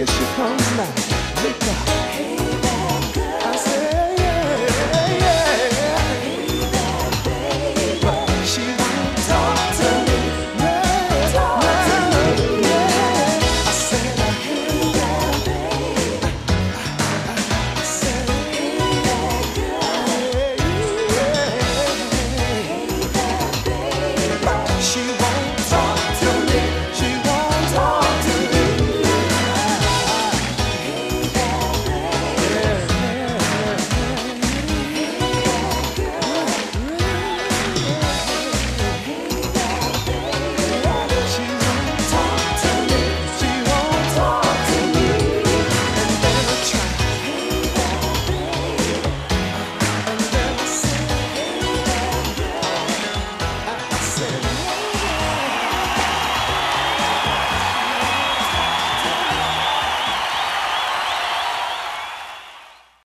Here she comes now. Look out.